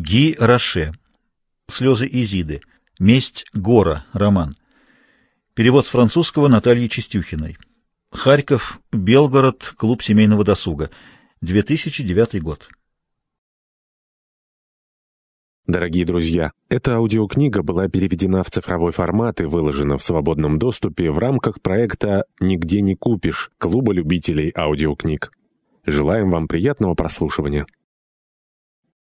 Ги Роше. Слезы Изиды. Месть Гора. Роман. Перевод с французского Натальи Чистюхиной. Харьков. Белгород. Клуб семейного досуга. 2009 год. Дорогие друзья, эта аудиокнига была переведена в цифровой формат и выложена в свободном доступе в рамках проекта «Нигде не купишь» Клуба любителей аудиокниг. Желаем вам приятного прослушивания.